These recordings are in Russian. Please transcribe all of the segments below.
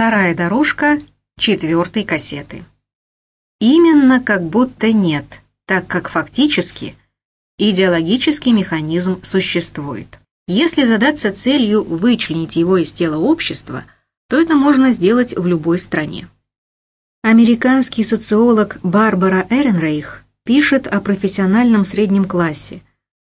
Вторая дорожка четвертой кассеты. Именно как будто нет, так как фактически идеологический механизм существует. Если задаться целью вычленить его из тела общества, то это можно сделать в любой стране. Американский социолог Барбара Эренрейх пишет о профессиональном среднем классе,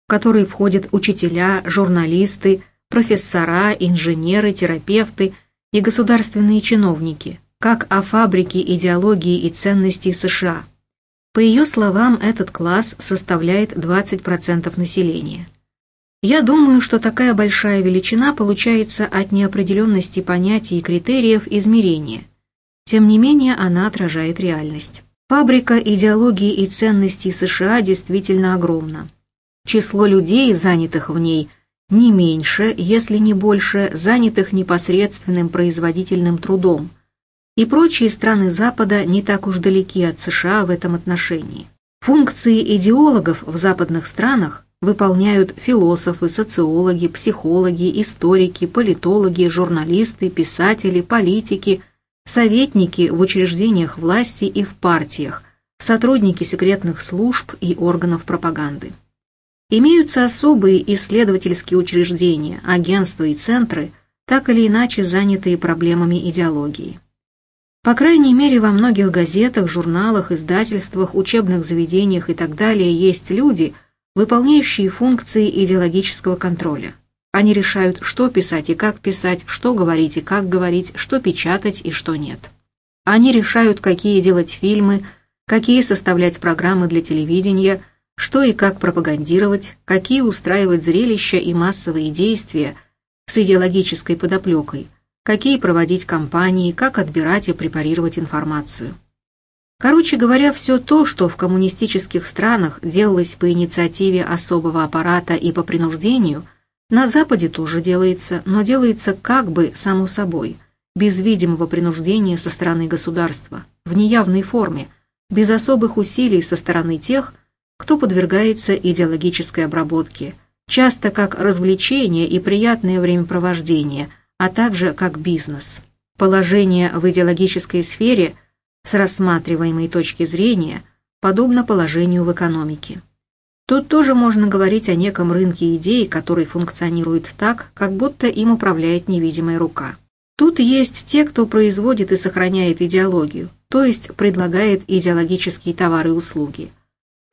в который входят учителя, журналисты, профессора, инженеры, терапевты и государственные чиновники, как о фабрике идеологии и ценностей США. По ее словам, этот класс составляет 20% населения. Я думаю, что такая большая величина получается от неопределенности понятий и критериев измерения. Тем не менее, она отражает реальность. Фабрика идеологии и ценностей США действительно огромна. Число людей, занятых в ней, не меньше, если не больше, занятых непосредственным производительным трудом. И прочие страны Запада не так уж далеки от США в этом отношении. Функции идеологов в западных странах выполняют философы, социологи, психологи, историки, политологи, журналисты, писатели, политики, советники в учреждениях власти и в партиях, сотрудники секретных служб и органов пропаганды. Имеются особые исследовательские учреждения, агентства и центры, так или иначе занятые проблемами идеологии. По крайней мере, во многих газетах, журналах, издательствах, учебных заведениях и так далее есть люди, выполняющие функции идеологического контроля. Они решают, что писать и как писать, что говорить и как говорить, что печатать и что нет. Они решают, какие делать фильмы, какие составлять программы для телевидения – что и как пропагандировать, какие устраивать зрелища и массовые действия с идеологической подоплекой, какие проводить кампании, как отбирать и препарировать информацию. Короче говоря, все то, что в коммунистических странах делалось по инициативе особого аппарата и по принуждению, на Западе тоже делается, но делается как бы само собой, без видимого принуждения со стороны государства, в неявной форме, без особых усилий со стороны тех, кто подвергается идеологической обработке, часто как развлечение и приятное времяпровождение, а также как бизнес. Положение в идеологической сфере с рассматриваемой точки зрения подобно положению в экономике. Тут тоже можно говорить о неком рынке идей, который функционирует так, как будто им управляет невидимая рука. Тут есть те, кто производит и сохраняет идеологию, то есть предлагает идеологические товары и услуги –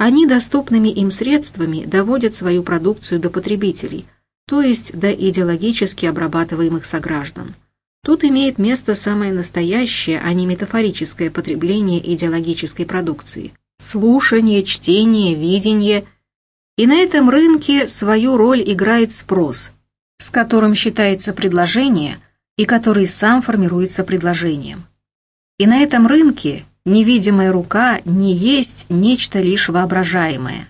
они доступными им средствами доводят свою продукцию до потребителей, то есть до идеологически обрабатываемых сограждан. Тут имеет место самое настоящее, а не метафорическое потребление идеологической продукции. Слушание, чтение, видение. И на этом рынке свою роль играет спрос, с которым считается предложение и который сам формируется предложением. И на этом рынке Невидимая рука не есть нечто лишь воображаемое.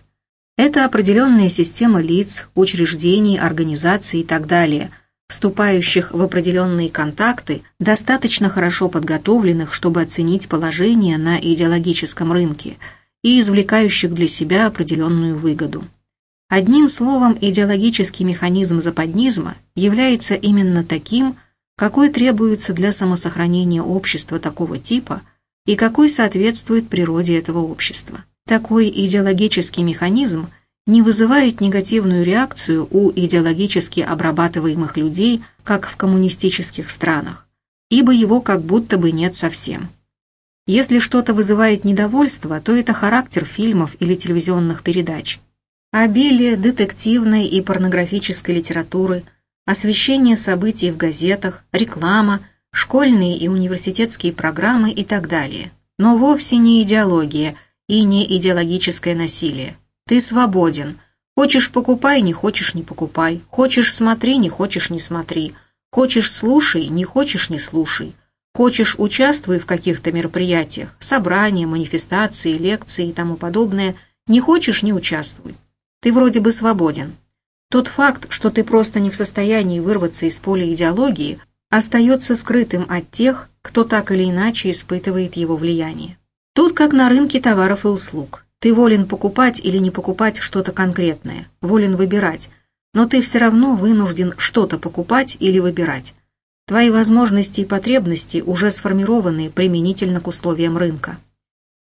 Это определенная система лиц, учреждений, организаций и так далее, вступающих в определенные контакты, достаточно хорошо подготовленных, чтобы оценить положение на идеологическом рынке и извлекающих для себя определенную выгоду. Одним словом, идеологический механизм западнизма является именно таким, какой требуется для самосохранения общества такого типа – и какой соответствует природе этого общества. Такой идеологический механизм не вызывает негативную реакцию у идеологически обрабатываемых людей, как в коммунистических странах, ибо его как будто бы нет совсем. Если что-то вызывает недовольство, то это характер фильмов или телевизионных передач. Обилие детективной и порнографической литературы, освещение событий в газетах, реклама – школьные и университетские программы и так далее. Но вовсе не идеология и не идеологическое насилие. Ты свободен. Хочешь покупай, не хочешь не покупай. Хочешь смотри, не хочешь не смотри. Хочешь слушай, не хочешь не слушай. Хочешь участвуй в каких-то мероприятиях, собрания, манифестации, лекции и тому подобное. Не хочешь не участвуй. Ты вроде бы свободен. Тот факт, что ты просто не в состоянии вырваться из поля идеологии, остается скрытым от тех, кто так или иначе испытывает его влияние. Тут как на рынке товаров и услуг. Ты волен покупать или не покупать что-то конкретное, волен выбирать, но ты все равно вынужден что-то покупать или выбирать. Твои возможности и потребности уже сформированы применительно к условиям рынка.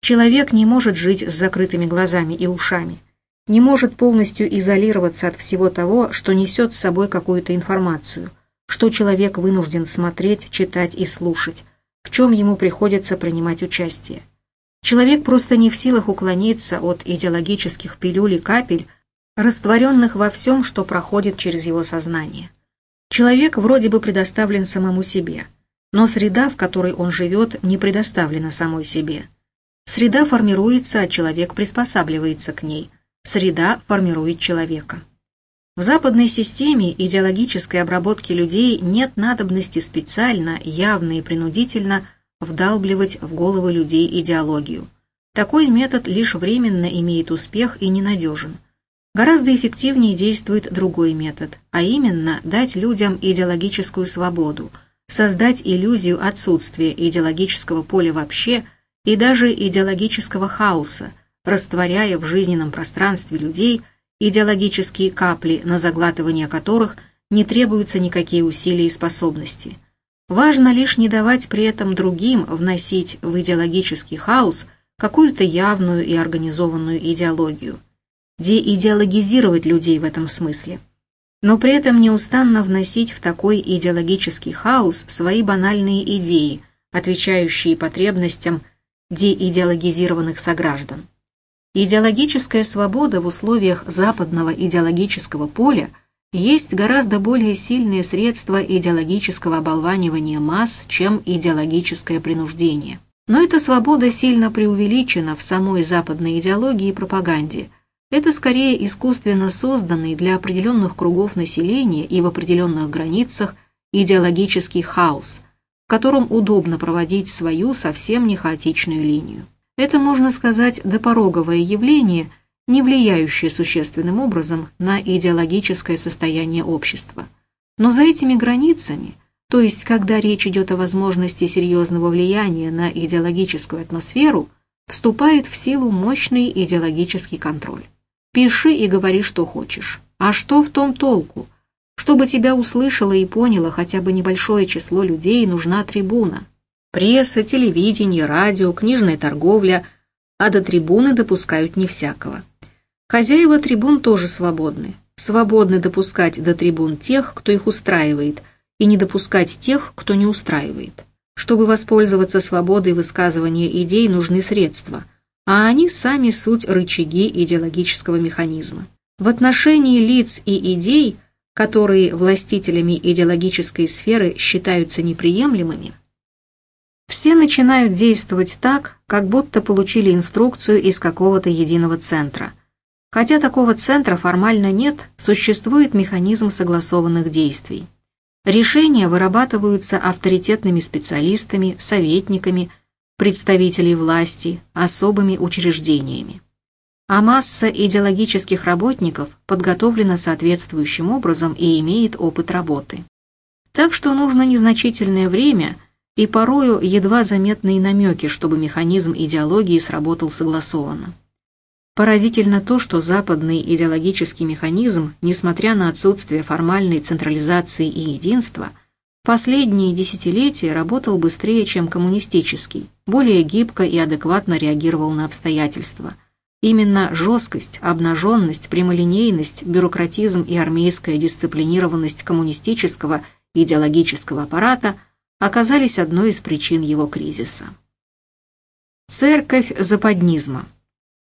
Человек не может жить с закрытыми глазами и ушами, не может полностью изолироваться от всего того, что несет с собой какую-то информацию, что человек вынужден смотреть, читать и слушать, в чем ему приходится принимать участие. Человек просто не в силах уклониться от идеологических пилюль и капель, растворенных во всем, что проходит через его сознание. Человек вроде бы предоставлен самому себе, но среда, в которой он живет, не предоставлена самой себе. Среда формируется, а человек приспосабливается к ней. Среда формирует человека. В западной системе идеологической обработки людей нет надобности специально, явно и принудительно вдалбливать в головы людей идеологию. Такой метод лишь временно имеет успех и ненадежен. Гораздо эффективнее действует другой метод, а именно дать людям идеологическую свободу, создать иллюзию отсутствия идеологического поля вообще и даже идеологического хаоса, растворяя в жизненном пространстве людей идеологические капли, на заглатывание которых не требуются никакие усилия и способности. Важно лишь не давать при этом другим вносить в идеологический хаос какую-то явную и организованную идеологию – деидеологизировать людей в этом смысле, но при этом неустанно вносить в такой идеологический хаос свои банальные идеи, отвечающие потребностям деидеологизированных сограждан. Идеологическая свобода в условиях западного идеологического поля есть гораздо более сильное средство идеологического оболванивания масс, чем идеологическое принуждение. Но эта свобода сильно преувеличена в самой западной идеологии и пропаганде – это скорее искусственно созданный для определенных кругов населения и в определенных границах идеологический хаос, в котором удобно проводить свою совсем не хаотичную линию. Это, можно сказать, допороговое явление, не влияющее существенным образом на идеологическое состояние общества. Но за этими границами, то есть когда речь идет о возможности серьезного влияния на идеологическую атмосферу, вступает в силу мощный идеологический контроль. Пиши и говори, что хочешь. А что в том толку? Чтобы тебя услышало и поняло хотя бы небольшое число людей, нужна трибуна. Пресса, телевидение, радио, книжная торговля, а до трибуны допускают не всякого. Хозяева трибун тоже свободны. Свободны допускать до трибун тех, кто их устраивает, и не допускать тех, кто не устраивает. Чтобы воспользоваться свободой высказывания идей, нужны средства – а они сами суть рычаги идеологического механизма. В отношении лиц и идей, которые властителями идеологической сферы считаются неприемлемыми, все начинают действовать так, как будто получили инструкцию из какого-то единого центра. Хотя такого центра формально нет, существует механизм согласованных действий. Решения вырабатываются авторитетными специалистами, советниками, представителей власти, особыми учреждениями. А масса идеологических работников подготовлена соответствующим образом и имеет опыт работы. Так что нужно незначительное время и порою едва заметные намеки, чтобы механизм идеологии сработал согласованно. Поразительно то, что западный идеологический механизм, несмотря на отсутствие формальной централизации и единства – Последние десятилетия работал быстрее, чем коммунистический, более гибко и адекватно реагировал на обстоятельства. Именно жесткость, обнаженность, прямолинейность, бюрократизм и армейская дисциплинированность коммунистического идеологического аппарата оказались одной из причин его кризиса. Церковь западнизма.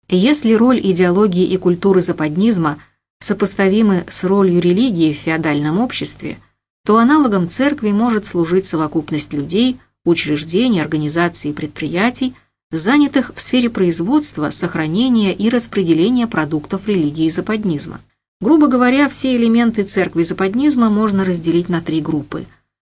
Если роль идеологии и культуры западнизма сопоставимы с ролью религии в феодальном обществе – то аналогом церкви может служить совокупность людей, учреждений, организаций и предприятий, занятых в сфере производства, сохранения и распределения продуктов религии западнизма. Грубо говоря, все элементы церкви западнизма можно разделить на три группы.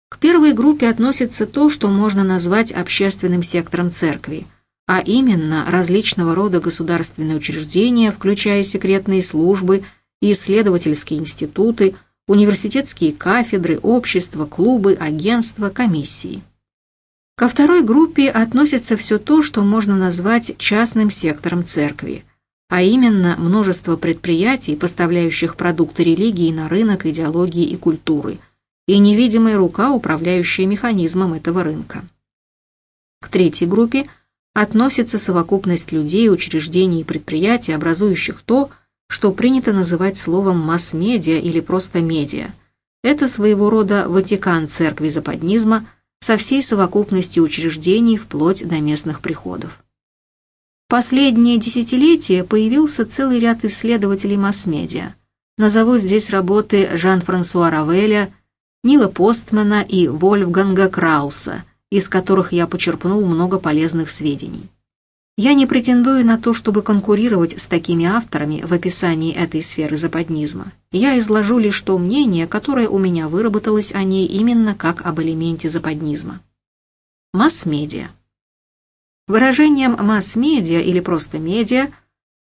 К первой группе относится то, что можно назвать общественным сектором церкви, а именно различного рода государственные учреждения, включая секретные службы исследовательские институты, университетские кафедры, общества, клубы, агентства, комиссии. Ко второй группе относится все то, что можно назвать частным сектором церкви, а именно множество предприятий, поставляющих продукты религии на рынок, идеологии и культуры, и невидимая рука, управляющая механизмом этого рынка. К третьей группе относится совокупность людей, учреждений и предприятий, образующих то, что принято называть словом масс-медиа или просто медиа. Это своего рода Ватикан церкви западнизма со всей совокупностью учреждений вплоть до местных приходов. Последнее десятилетие появился целый ряд исследователей масс-медиа. Назову здесь работы Жан-Франсуа Равеля, Нила Постмана и Вольфганга Крауса, из которых я почерпнул много полезных сведений. Я не претендую на то, чтобы конкурировать с такими авторами в описании этой сферы западнизма. Я изложу лишь то мнение, которое у меня выработалось о ней именно как об элементе западнизма. Масс-медиа. Выражением масс-медиа или просто медиа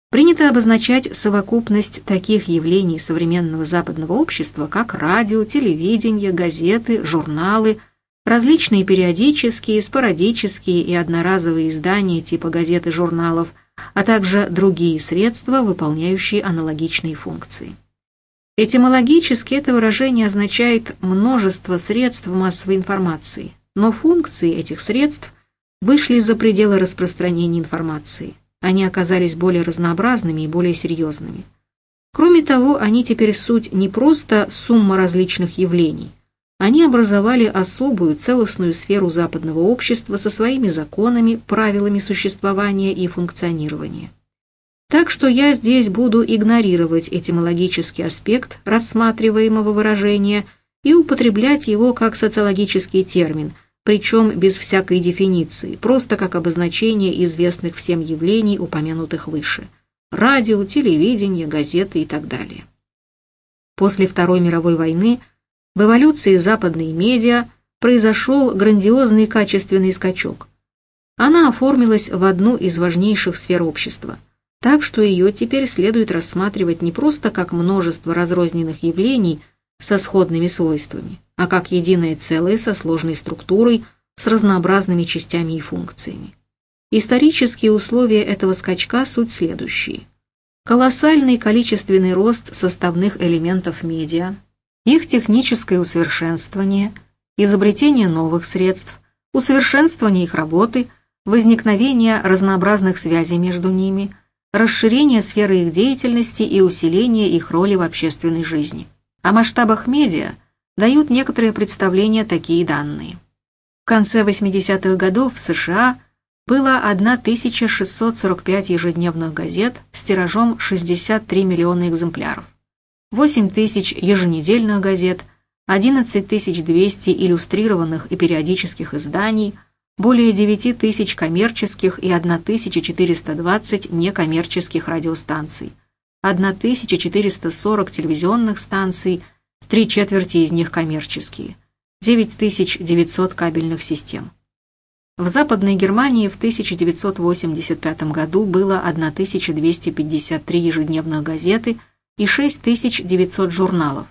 принято обозначать совокупность таких явлений современного западного общества, как радио, телевидение, газеты, журналы, различные периодические, спорадические и одноразовые издания типа газет и журналов, а также другие средства, выполняющие аналогичные функции. Этимологически это выражение означает множество средств массовой информации, но функции этих средств вышли за пределы распространения информации. Они оказались более разнообразными и более серьезными. Кроме того, они теперь суть не просто сумма различных явлений, они образовали особую целостную сферу западного общества со своими законами, правилами существования и функционирования. Так что я здесь буду игнорировать этимологический аспект рассматриваемого выражения и употреблять его как социологический термин, причем без всякой дефиниции, просто как обозначение известных всем явлений, упомянутых выше – радио, телевидение, газеты и так далее. После Второй мировой войны – в эволюции западной медиа произошел грандиозный качественный скачок. Она оформилась в одну из важнейших сфер общества, так что ее теперь следует рассматривать не просто как множество разрозненных явлений со сходными свойствами, а как единое целое со сложной структурой, с разнообразными частями и функциями. Исторические условия этого скачка суть следующие. Колоссальный количественный рост составных элементов медиа, их техническое усовершенствование, изобретение новых средств, усовершенствование их работы, возникновение разнообразных связей между ними, расширение сферы их деятельности и усиление их роли в общественной жизни. О масштабах медиа дают некоторые представления такие данные. В конце 80-х годов в США было 1645 ежедневных газет с тиражом 63 миллиона экземпляров. 8 тысяч еженедельных газет, 11 200 иллюстрированных и периодических изданий, более 9 тысяч коммерческих и 1420 некоммерческих радиостанций, 1440 телевизионных станций, три четверти из них коммерческие, 9900 кабельных систем. В Западной Германии в 1985 году было 1253 ежедневных газеты – и 6900 журналов.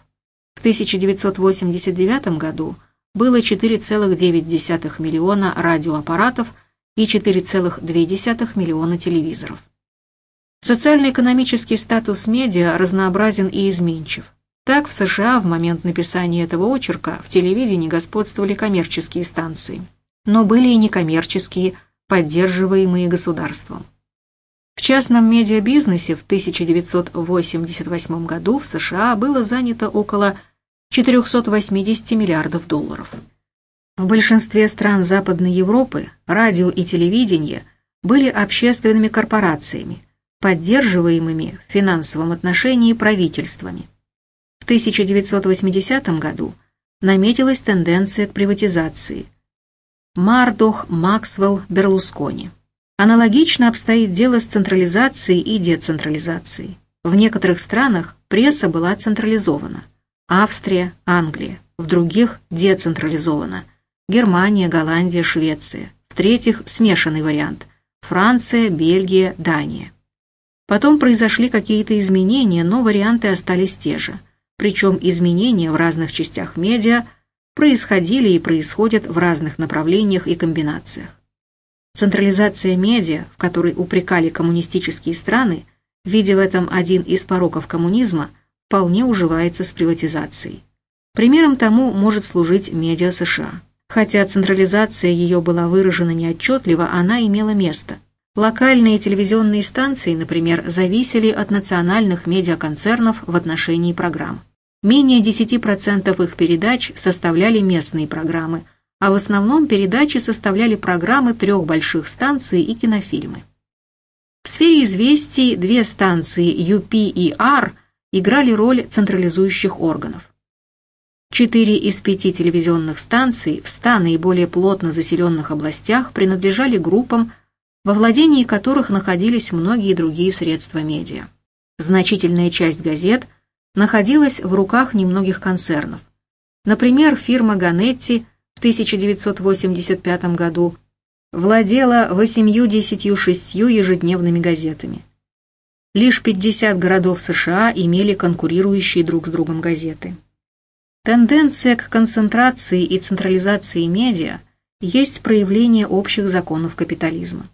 В 1989 году было 4,9 миллиона радиоаппаратов и 4,2 миллиона телевизоров. Социально-экономический статус медиа разнообразен и изменчив. Так, в США в момент написания этого очерка в телевидении господствовали коммерческие станции, но были и некоммерческие, поддерживаемые государством. В частном медиабизнесе в 1988 году в США было занято около 480 миллиардов долларов. В большинстве стран Западной Европы радио и телевидение были общественными корпорациями, поддерживаемыми в финансовом отношении правительствами. В 1980 году наметилась тенденция к приватизации. Мардох, Максвелл, Берлускони. Аналогично обстоит дело с централизацией и децентрализацией. В некоторых странах пресса была централизована. Австрия, Англия. В других – децентрализована. Германия, Голландия, Швеция. В-третьих, смешанный вариант. Франция, Бельгия, Дания. Потом произошли какие-то изменения, но варианты остались те же. Причем изменения в разных частях медиа происходили и происходят в разных направлениях и комбинациях. Централизация медиа, в которой упрекали коммунистические страны, видя в этом один из пороков коммунизма, вполне уживается с приватизацией. Примером тому может служить медиа США. Хотя централизация ее была выражена неотчетливо, она имела место. Локальные телевизионные станции, например, зависели от национальных медиаконцернов в отношении программ. Менее 10% их передач составляли местные программы, а в основном передачи составляли программы трех больших станций и кинофильмы. В сфере известий две станции UP и R играли роль централизующих органов. Четыре из пяти телевизионных станций в ста наиболее плотно заселенных областях принадлежали группам, во владении которых находились многие другие средства медиа. Значительная часть газет находилась в руках немногих концернов. Например, фирма Ганетти в 1985 году владела 86 ежедневными газетами. Лишь 50 городов США имели конкурирующие друг с другом газеты. Тенденция к концентрации и централизации медиа есть проявление общих законов капитализма.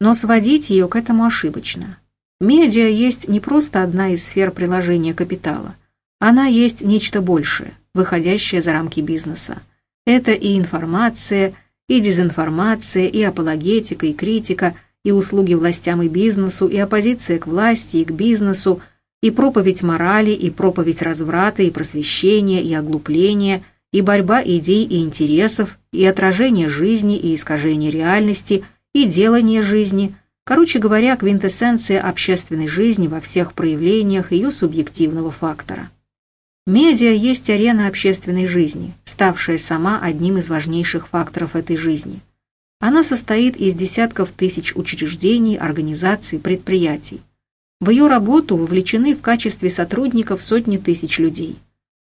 Но сводить ее к этому ошибочно. Медиа есть не просто одна из сфер приложения капитала. Она есть нечто большее, выходящее за рамки бизнеса. Это и информация, и дезинформация, и апологетика, и критика, и услуги властям и бизнесу, и оппозиция к власти и к бизнесу, и проповедь морали, и проповедь разврата, и просвещения, и оглупления, и борьба идей и интересов, и отражение жизни, и искажение реальности, и делание жизни. Короче говоря, квинтэссенция общественной жизни во всех проявлениях ее субъективного фактора. Медиа есть арена общественной жизни, ставшая сама одним из важнейших факторов этой жизни. Она состоит из десятков тысяч учреждений, организаций, предприятий. В ее работу вовлечены в качестве сотрудников сотни тысяч людей.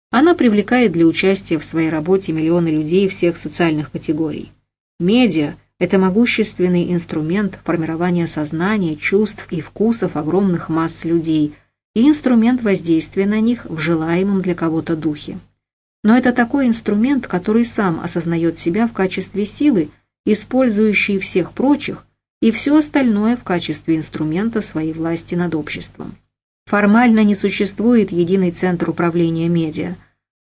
Она привлекает для участия в своей работе миллионы людей всех социальных категорий. Медиа – это могущественный инструмент формирования сознания, чувств и вкусов огромных масс людей и инструмент воздействия на них в желаемом для кого-то духе. Но это такой инструмент, который сам осознает себя в качестве силы, использующей всех прочих, и все остальное в качестве инструмента своей власти над обществом. Формально не существует единый центр управления медиа,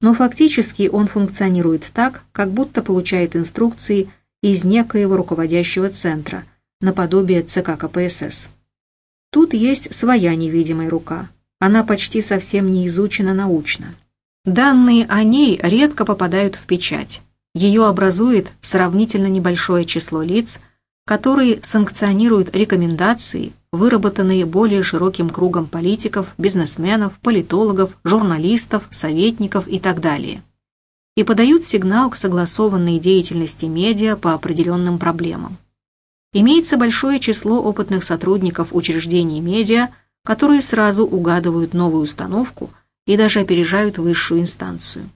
но фактически он функционирует так, как будто получает инструкции из некоего руководящего центра, наподобие ЦК КПСС. Тут есть своя невидимая рука. Она почти совсем не изучена научно. Данные о ней редко попадают в печать. Ее образует сравнительно небольшое число лиц – которые санкционируют рекомендации, выработанные более широким кругом политиков, бизнесменов, политологов, журналистов, советников и так далее, и подают сигнал к согласованной деятельности медиа по определенным проблемам. Имеется большое число опытных сотрудников учреждений медиа, которые сразу угадывают новую установку и даже опережают высшую инстанцию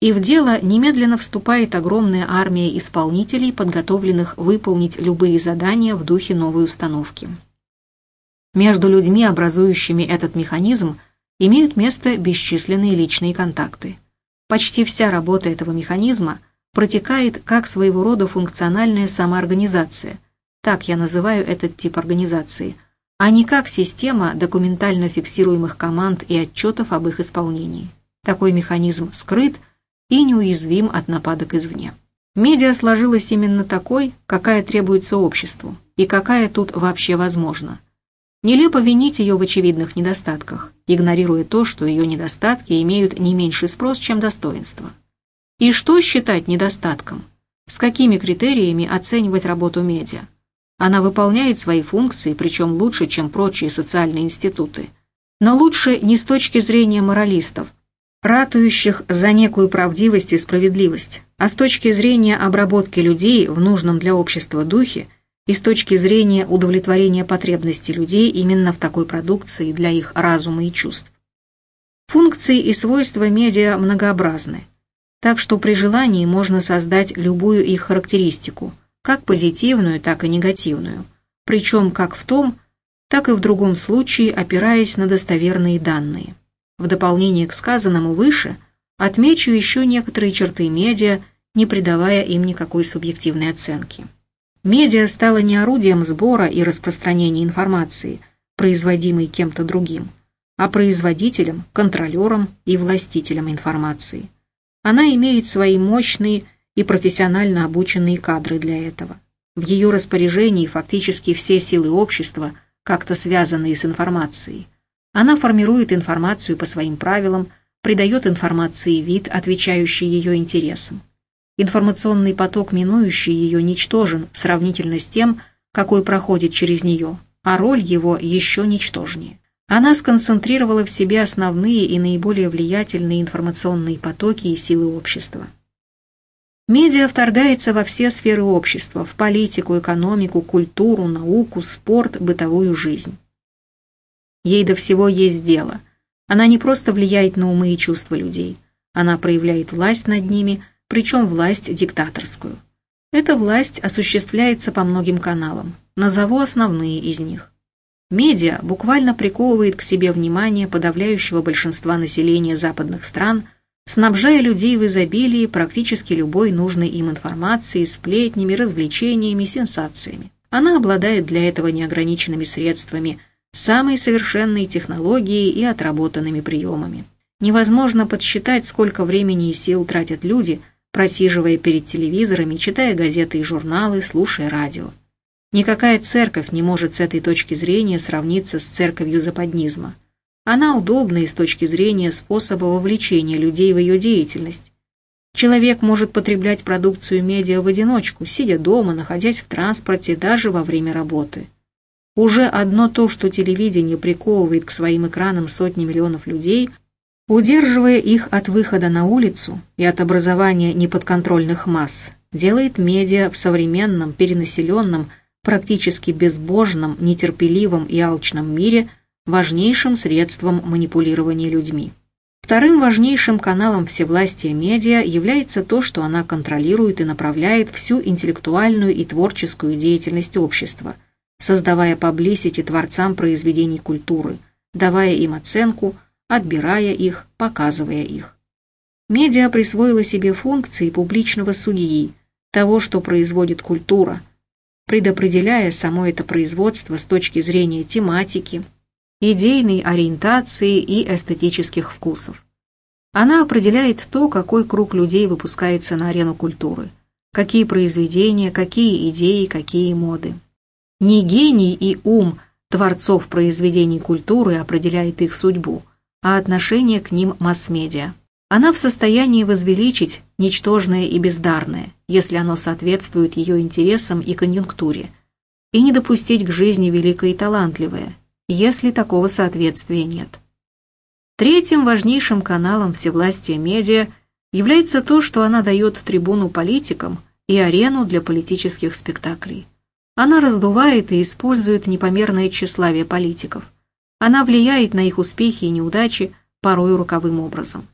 и в дело немедленно вступает огромная армия исполнителей, подготовленных выполнить любые задания в духе новой установки. Между людьми, образующими этот механизм, имеют место бесчисленные личные контакты. Почти вся работа этого механизма протекает как своего рода функциональная самоорганизация, так я называю этот тип организации, а не как система документально фиксируемых команд и отчетов об их исполнении. Такой механизм скрыт – и неуязвим от нападок извне. Медиа сложилась именно такой, какая требуется обществу, и какая тут вообще возможна. Нелепо винить ее в очевидных недостатках, игнорируя то, что ее недостатки имеют не меньший спрос, чем достоинство. И что считать недостатком? С какими критериями оценивать работу медиа? Она выполняет свои функции, причем лучше, чем прочие социальные институты. Но лучше не с точки зрения моралистов, ратующих за некую правдивость и справедливость, а с точки зрения обработки людей в нужном для общества духе и с точки зрения удовлетворения потребностей людей именно в такой продукции для их разума и чувств. Функции и свойства медиа многообразны, так что при желании можно создать любую их характеристику, как позитивную, так и негативную, причем как в том, так и в другом случае опираясь на достоверные данные. В дополнение к сказанному выше отмечу еще некоторые черты медиа, не придавая им никакой субъективной оценки. Медиа стало не орудием сбора и распространения информации, производимой кем-то другим, а производителем, контролером и властителем информации. Она имеет свои мощные и профессионально обученные кадры для этого. В ее распоряжении фактически все силы общества, как-то связанные с информацией. Она формирует информацию по своим правилам, придает информации вид, отвечающий ее интересам. Информационный поток, минующий ее, ничтожен сравнительно с тем, какой проходит через нее, а роль его еще ничтожнее. Она сконцентрировала в себе основные и наиболее влиятельные информационные потоки и силы общества. Медиа вторгается во все сферы общества, в политику, экономику, культуру, науку, спорт, бытовую жизнь. Ей до всего есть дело. Она не просто влияет на умы и чувства людей. Она проявляет власть над ними, причем власть диктаторскую. Эта власть осуществляется по многим каналам. Назову основные из них. Медиа буквально приковывает к себе внимание подавляющего большинства населения западных стран – снабжая людей в изобилии практически любой нужной им информацией, сплетнями, развлечениями, сенсациями. Она обладает для этого неограниченными средствами, самой совершенной технологией и отработанными приемами. Невозможно подсчитать, сколько времени и сил тратят люди, просиживая перед телевизорами, читая газеты и журналы, слушая радио. Никакая церковь не может с этой точки зрения сравниться с церковью западнизма – она удобна и с точки зрения способа вовлечения людей в ее деятельность. Человек может потреблять продукцию медиа в одиночку, сидя дома, находясь в транспорте, даже во время работы. Уже одно то, что телевидение приковывает к своим экранам сотни миллионов людей, удерживая их от выхода на улицу и от образования неподконтрольных масс, делает медиа в современном, перенаселенном, практически безбожном, нетерпеливом и алчном мире – важнейшим средством манипулирования людьми. Вторым важнейшим каналом всевластия медиа является то, что она контролирует и направляет всю интеллектуальную и творческую деятельность общества, создавая паблисити творцам произведений культуры, давая им оценку, отбирая их, показывая их. Медиа присвоила себе функции публичного судьи, того, что производит культура, предопределяя само это производство с точки зрения тематики, идейной ориентации и эстетических вкусов. Она определяет то, какой круг людей выпускается на арену культуры, какие произведения, какие идеи, какие моды. Не гений и ум творцов произведений культуры определяет их судьбу, а отношение к ним масс-медиа. Она в состоянии возвеличить ничтожное и бездарное, если оно соответствует ее интересам и конъюнктуре, и не допустить к жизни великое и талантливое, если такого соответствия нет. Третьим важнейшим каналом всевластия медиа является то, что она дает трибуну политикам и арену для политических спектаклей. Она раздувает и использует непомерное тщеславие политиков. Она влияет на их успехи и неудачи порой роковым образом.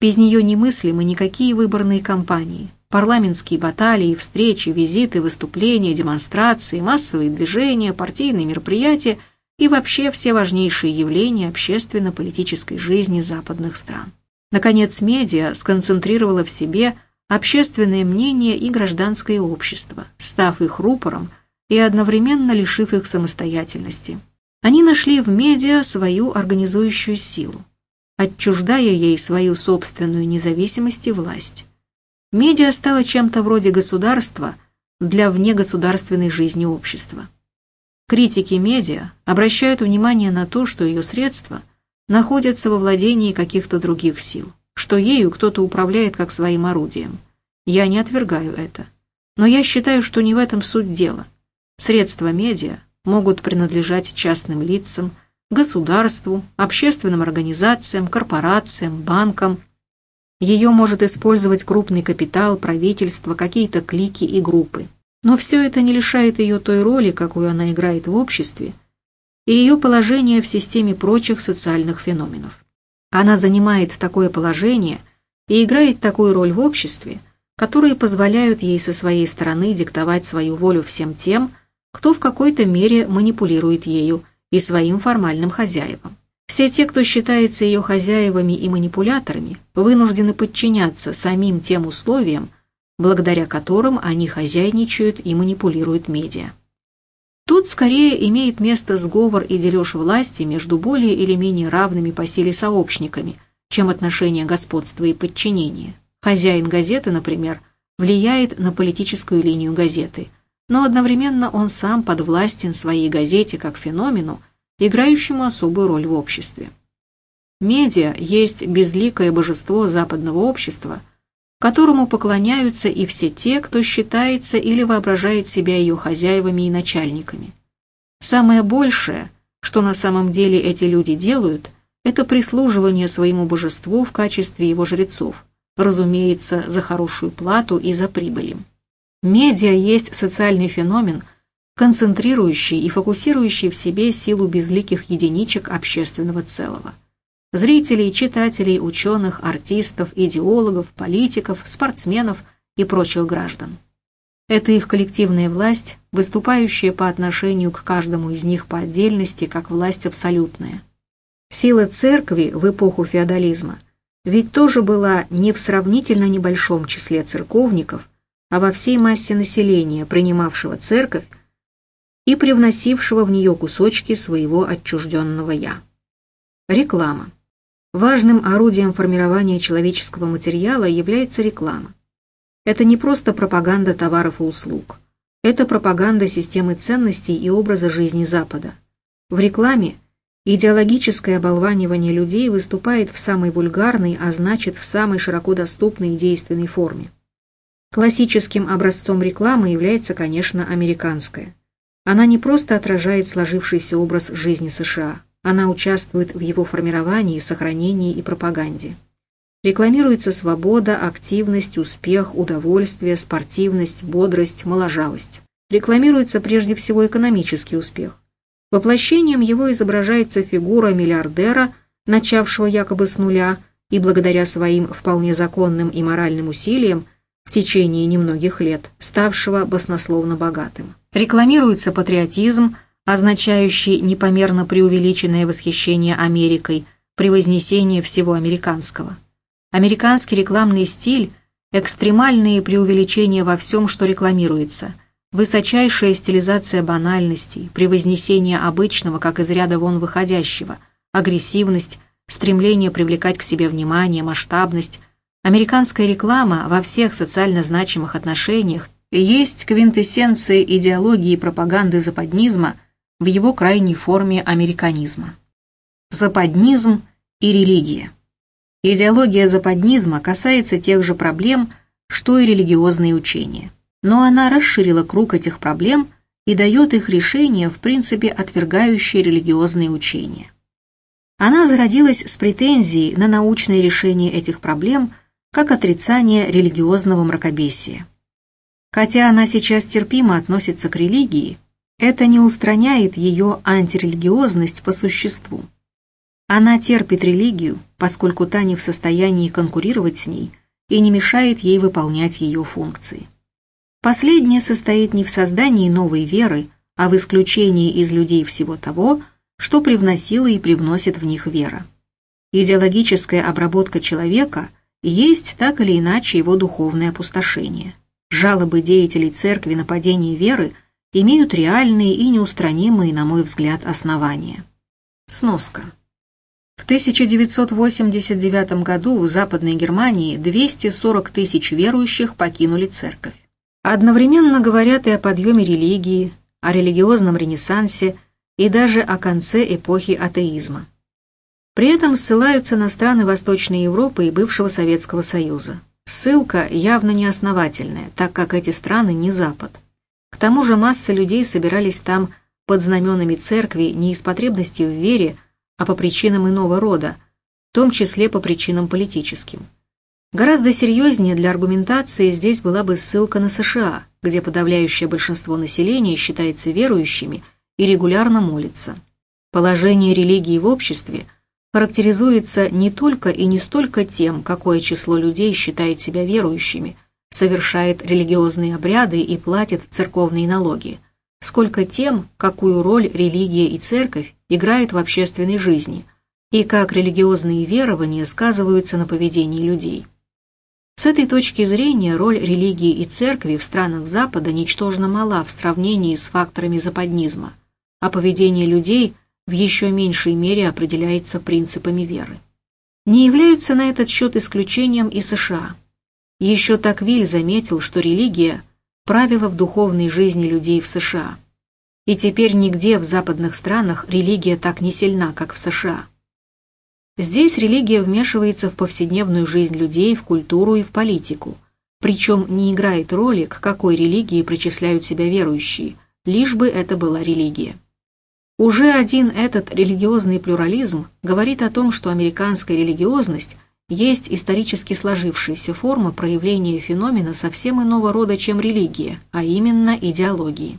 Без нее немыслимы никакие выборные кампании, парламентские баталии, встречи, визиты, выступления, демонстрации, массовые движения, партийные мероприятия – и вообще все важнейшие явления общественно-политической жизни западных стран. Наконец, медиа сконцентрировала в себе общественное мнение и гражданское общество, став их рупором и одновременно лишив их самостоятельности. Они нашли в медиа свою организующую силу, отчуждая ей свою собственную независимость и власть. Медиа стало чем-то вроде государства для внегосударственной жизни общества. Критики медиа обращают внимание на то, что ее средства находятся во владении каких-то других сил, что ею кто-то управляет как своим орудием. Я не отвергаю это. Но я считаю, что не в этом суть дела. Средства медиа могут принадлежать частным лицам, государству, общественным организациям, корпорациям, банкам. Ее может использовать крупный капитал, правительство, какие-то клики и группы. Но все это не лишает ее той роли, какую она играет в обществе, и ее положения в системе прочих социальных феноменов. Она занимает такое положение и играет такую роль в обществе, которые позволяют ей со своей стороны диктовать свою волю всем тем, кто в какой-то мере манипулирует ею и своим формальным хозяевам. Все те, кто считается ее хозяевами и манипуляторами, вынуждены подчиняться самим тем условиям, благодаря которым они хозяйничают и манипулируют медиа. Тут скорее имеет место сговор и дележ власти между более или менее равными по силе сообщниками, чем отношения господства и подчинения. Хозяин газеты, например, влияет на политическую линию газеты, но одновременно он сам подвластен своей газете как феномену, играющему особую роль в обществе. Медиа есть безликое божество западного общества, которому поклоняются и все те, кто считается или воображает себя ее хозяевами и начальниками. Самое большее, что на самом деле эти люди делают, это прислуживание своему божеству в качестве его жрецов, разумеется, за хорошую плату и за прибыли. Медиа есть социальный феномен, концентрирующий и фокусирующий в себе силу безликих единичек общественного целого зрителей, читателей, ученых, артистов, идеологов, политиков, спортсменов и прочих граждан. Это их коллективная власть, выступающая по отношению к каждому из них по отдельности как власть абсолютная. Сила церкви в эпоху феодализма ведь тоже была не в сравнительно небольшом числе церковников, а во всей массе населения, принимавшего церковь и привносившего в нее кусочки своего отчужденного «я». Реклама. Важным орудием формирования человеческого материала является реклама. Это не просто пропаганда товаров и услуг. Это пропаганда системы ценностей и образа жизни Запада. В рекламе идеологическое оболванивание людей выступает в самой вульгарной, а значит в самой широко доступной и действенной форме. Классическим образцом рекламы является, конечно, американская. Она не просто отражает сложившийся образ жизни США – она участвует в его формировании, сохранении и пропаганде. Рекламируется свобода, активность, успех, удовольствие, спортивность, бодрость, моложавость. Рекламируется прежде всего экономический успех. Воплощением его изображается фигура миллиардера, начавшего якобы с нуля и благодаря своим вполне законным и моральным усилиям течение немногих лет ставшего баснословно богатым. Рекламируется патриотизм, означающий непомерно преувеличенное восхищение Америкой при вознесении всего американского. Американский рекламный стиль – экстремальные преувеличения во всем, что рекламируется, высочайшая стилизация банальностей, превознесение обычного, как из ряда вон выходящего, агрессивность, стремление привлекать к себе внимание, масштабность. Американская реклама во всех социально значимых отношениях есть квинтэссенция идеологии пропаганды западнизма – в его крайней форме американизма. Западнизм и религия. Идеология западнизма касается тех же проблем, что и религиозные учения. Но она расширила круг этих проблем и дает их решение, в принципе, отвергающие религиозные учения. Она зародилась с претензией на научное решение этих проблем как отрицание религиозного мракобесия. Хотя она сейчас терпимо относится к религии, это не устраняет ее антирелигиозность по существу. Она терпит религию, поскольку та не в состоянии конкурировать с ней и не мешает ей выполнять ее функции. Последнее состоит не в создании новой веры, а в исключении из людей всего того, что привносила и привносит в них вера. Идеологическая обработка человека есть так или иначе его духовное опустошение. Жалобы деятелей церкви на падение веры имеют реальные и неустранимые, на мой взгляд, основания. Сноска. В 1989 году в Западной Германии 240 тысяч верующих покинули церковь. Одновременно говорят и о подъеме религии, о религиозном ренессансе и даже о конце эпохи атеизма. При этом ссылаются на страны Восточной Европы и бывшего Советского Союза. Ссылка явно неосновательная, так как эти страны не Запад. К тому же масса людей собирались там под знаменами церкви не из потребности в вере, а по причинам иного рода, в том числе по причинам политическим. Гораздо серьезнее для аргументации здесь была бы ссылка на США, где подавляющее большинство населения считается верующими и регулярно молится. Положение религии в обществе характеризуется не только и не столько тем, какое число людей считает себя верующими, совершает религиозные обряды и платит церковные налоги, сколько тем, какую роль религия и церковь играют в общественной жизни и как религиозные верования сказываются на поведении людей. С этой точки зрения роль религии и церкви в странах Запада ничтожно мала в сравнении с факторами западнизма, а поведение людей в еще меньшей мере определяется принципами веры. Не являются на этот счет исключением и США – Еще Таквиль заметил, что религия – правила в духовной жизни людей в США. И теперь нигде в западных странах религия так не сильна, как в США. Здесь религия вмешивается в повседневную жизнь людей, в культуру и в политику. Причем не играет роли, к какой религии причисляют себя верующие, лишь бы это была религия. Уже один этот религиозный плюрализм говорит о том, что американская религиозность есть исторически сложившаяся форма проявления феномена совсем иного рода, чем религия, а именно идеологии.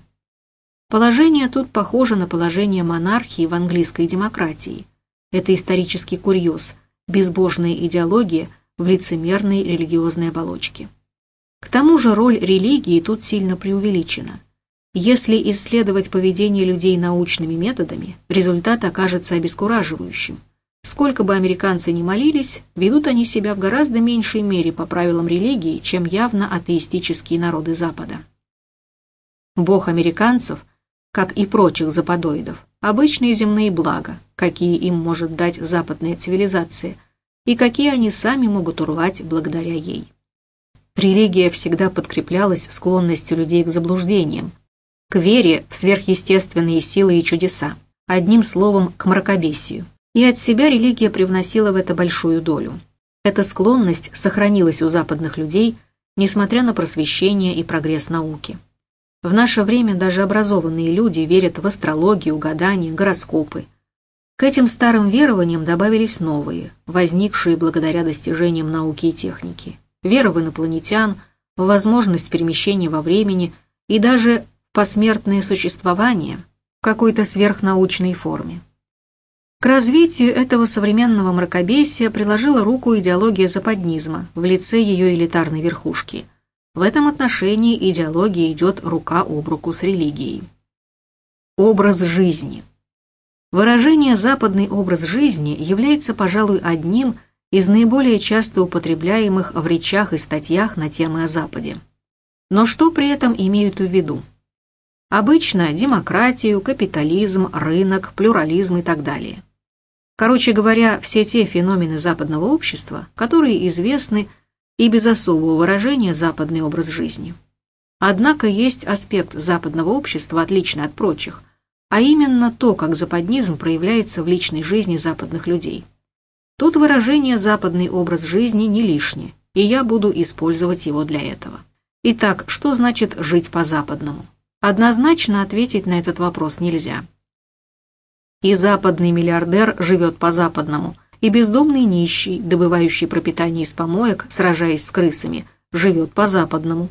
Положение тут похоже на положение монархии в английской демократии. Это исторический курьез, безбожная идеология в лицемерной религиозной оболочке. К тому же роль религии тут сильно преувеличена. Если исследовать поведение людей научными методами, результат окажется обескураживающим. Сколько бы американцы ни молились, ведут они себя в гораздо меньшей мере по правилам религии, чем явно атеистические народы Запада. Бог американцев – как и прочих западоидов, обычные земные блага, какие им может дать западная цивилизация, и какие они сами могут урвать благодаря ей. Религия всегда подкреплялась склонностью людей к заблуждениям, к вере в сверхъестественные силы и чудеса, одним словом, к мракобесию. И от себя религия привносила в это большую долю. Эта склонность сохранилась у западных людей, несмотря на просвещение и прогресс науки. В наше время даже образованные люди верят в астрологию, гадания, гороскопы. К этим старым верованиям добавились новые, возникшие благодаря достижениям науки и техники. Вера в инопланетян, в возможность перемещения во времени и даже посмертное существование в какой-то сверхнаучной форме. К развитию этого современного мракобесия приложила руку идеология западнизма в лице ее элитарной верхушки – в этом отношении идеология идет рука об руку с религией. Образ жизни. Выражение «западный образ жизни» является, пожалуй, одним из наиболее часто употребляемых в речах и статьях на темы о Западе. Но что при этом имеют в виду? Обычно демократию, капитализм, рынок, плюрализм и так далее. Короче говоря, все те феномены западного общества, которые известны – и без особого выражения западный образ жизни. Однако есть аспект западного общества, отличный от прочих, а именно то, как западнизм проявляется в личной жизни западных людей. Тут выражение «западный образ жизни» не лишнее, и я буду использовать его для этого. Итак, что значит «жить по-западному»? Однозначно ответить на этот вопрос нельзя. И западный миллиардер живет по-западному – и бездомный нищий, добывающий пропитание из помоек, сражаясь с крысами, живет по-западному.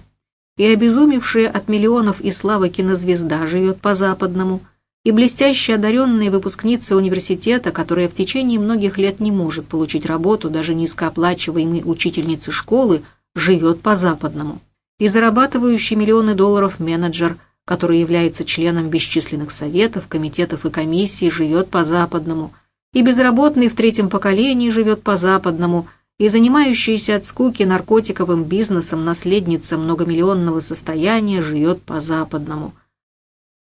И обезумевшая от миллионов и славы кинозвезда живет по-западному. И блестяще одаренная выпускница университета, которая в течение многих лет не может получить работу даже низкооплачиваемой учительницы школы, живет по-западному. И зарабатывающий миллионы долларов менеджер, который является членом бесчисленных советов, комитетов и комиссий, живет по-западному – и безработный в третьем поколении живет по-западному, и занимающаяся от скуки наркотиковым бизнесом наследница многомиллионного состояния живет по-западному.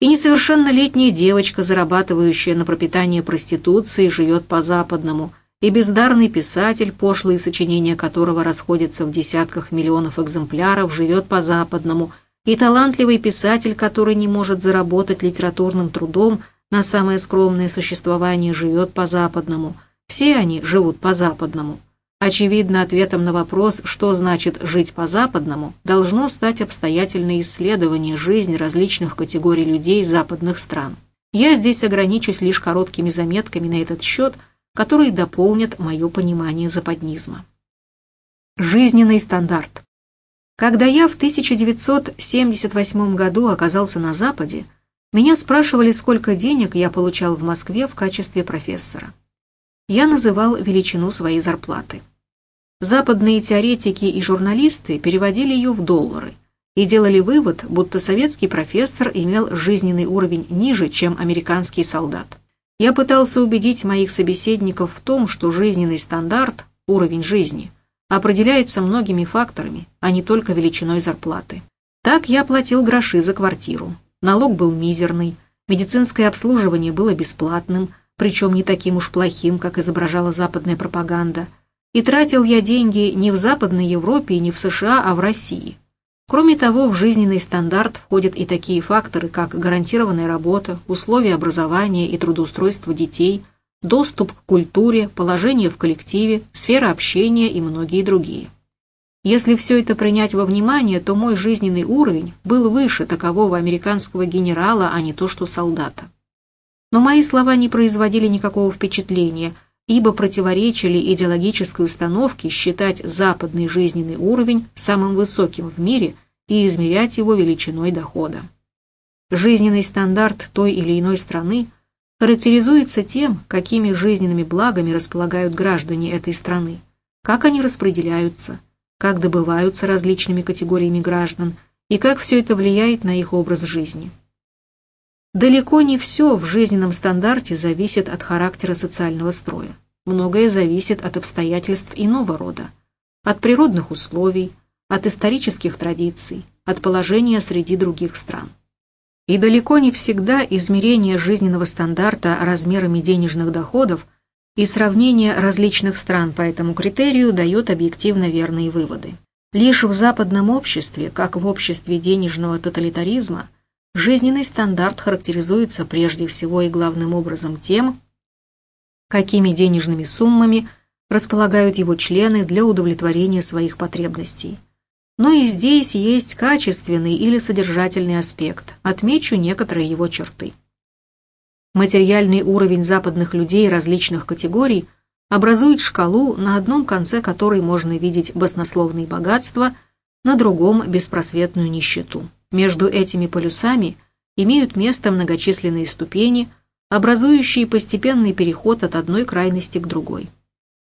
И несовершеннолетняя девочка, зарабатывающая на пропитание проституции, живет по-западному, и бездарный писатель, пошлые сочинения которого расходятся в десятках миллионов экземпляров, живет по-западному, и талантливый писатель, который не может заработать литературным трудом, на самое скромное существование живет по-западному. Все они живут по-западному. Очевидно, ответом на вопрос, что значит «жить по-западному», должно стать обстоятельное исследование жизни различных категорий людей западных стран. Я здесь ограничусь лишь короткими заметками на этот счет, которые дополнят мое понимание западнизма. Жизненный стандарт. Когда я в 1978 году оказался на Западе, меня спрашивали, сколько денег я получал в Москве в качестве профессора. Я называл величину своей зарплаты. Западные теоретики и журналисты переводили ее в доллары и делали вывод, будто советский профессор имел жизненный уровень ниже, чем американский солдат. Я пытался убедить моих собеседников в том, что жизненный стандарт, уровень жизни, определяется многими факторами, а не только величиной зарплаты. Так я платил гроши за квартиру, Налог был мизерный, медицинское обслуживание было бесплатным, причем не таким уж плохим, как изображала западная пропаганда. И тратил я деньги не в Западной Европе и не в США, а в России. Кроме того, в жизненный стандарт входят и такие факторы, как гарантированная работа, условия образования и трудоустройства детей, доступ к культуре, положение в коллективе, сфера общения и многие другие. Если все это принять во внимание, то мой жизненный уровень был выше такового американского генерала, а не то что солдата. Но мои слова не производили никакого впечатления, ибо противоречили идеологической установке считать западный жизненный уровень самым высоким в мире и измерять его величиной дохода. Жизненный стандарт той или иной страны характеризуется тем, какими жизненными благами располагают граждане этой страны, как они распределяются, как добываются различными категориями граждан и как все это влияет на их образ жизни. Далеко не все в жизненном стандарте зависит от характера социального строя. Многое зависит от обстоятельств иного рода, от природных условий, от исторических традиций, от положения среди других стран. И далеко не всегда измерение жизненного стандарта размерами денежных доходов и сравнение различных стран по этому критерию дает объективно верные выводы. Лишь в западном обществе, как в обществе денежного тоталитаризма, жизненный стандарт характеризуется прежде всего и главным образом тем, какими денежными суммами располагают его члены для удовлетворения своих потребностей – но и здесь есть качественный или содержательный аспект. Отмечу некоторые его черты. Материальный уровень западных людей различных категорий образует шкалу, на одном конце которой можно видеть баснословные богатства, на другом – беспросветную нищету. Между этими полюсами имеют место многочисленные ступени, образующие постепенный переход от одной крайности к другой.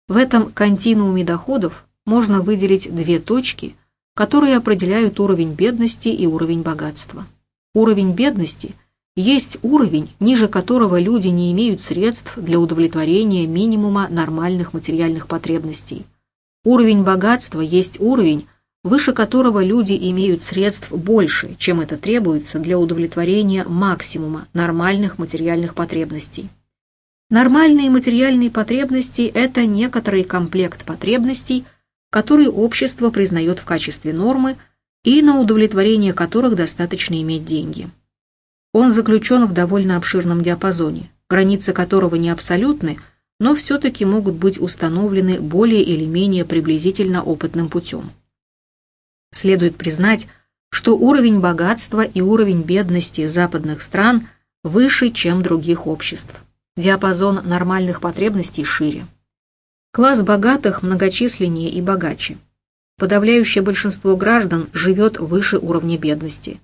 В этом континууме доходов можно выделить две точки – которые определяют уровень бедности и уровень богатства. Уровень бедности есть уровень, ниже которого люди не имеют средств для удовлетворения минимума нормальных материальных потребностей. Уровень богатства есть уровень, выше которого люди имеют средств больше, чем это требуется для удовлетворения максимума нормальных материальных потребностей. Нормальные материальные потребности – это некоторый комплект потребностей – которые общество признает в качестве нормы и на удовлетворение которых достаточно иметь деньги. Он заключен в довольно обширном диапазоне, границы которого не абсолютны, но все-таки могут быть установлены более или менее приблизительно опытным путем. Следует признать, что уровень богатства и уровень бедности западных стран выше, чем других обществ. Диапазон нормальных потребностей шире. Класс богатых многочисленнее и богаче. Подавляющее большинство граждан живет выше уровня бедности.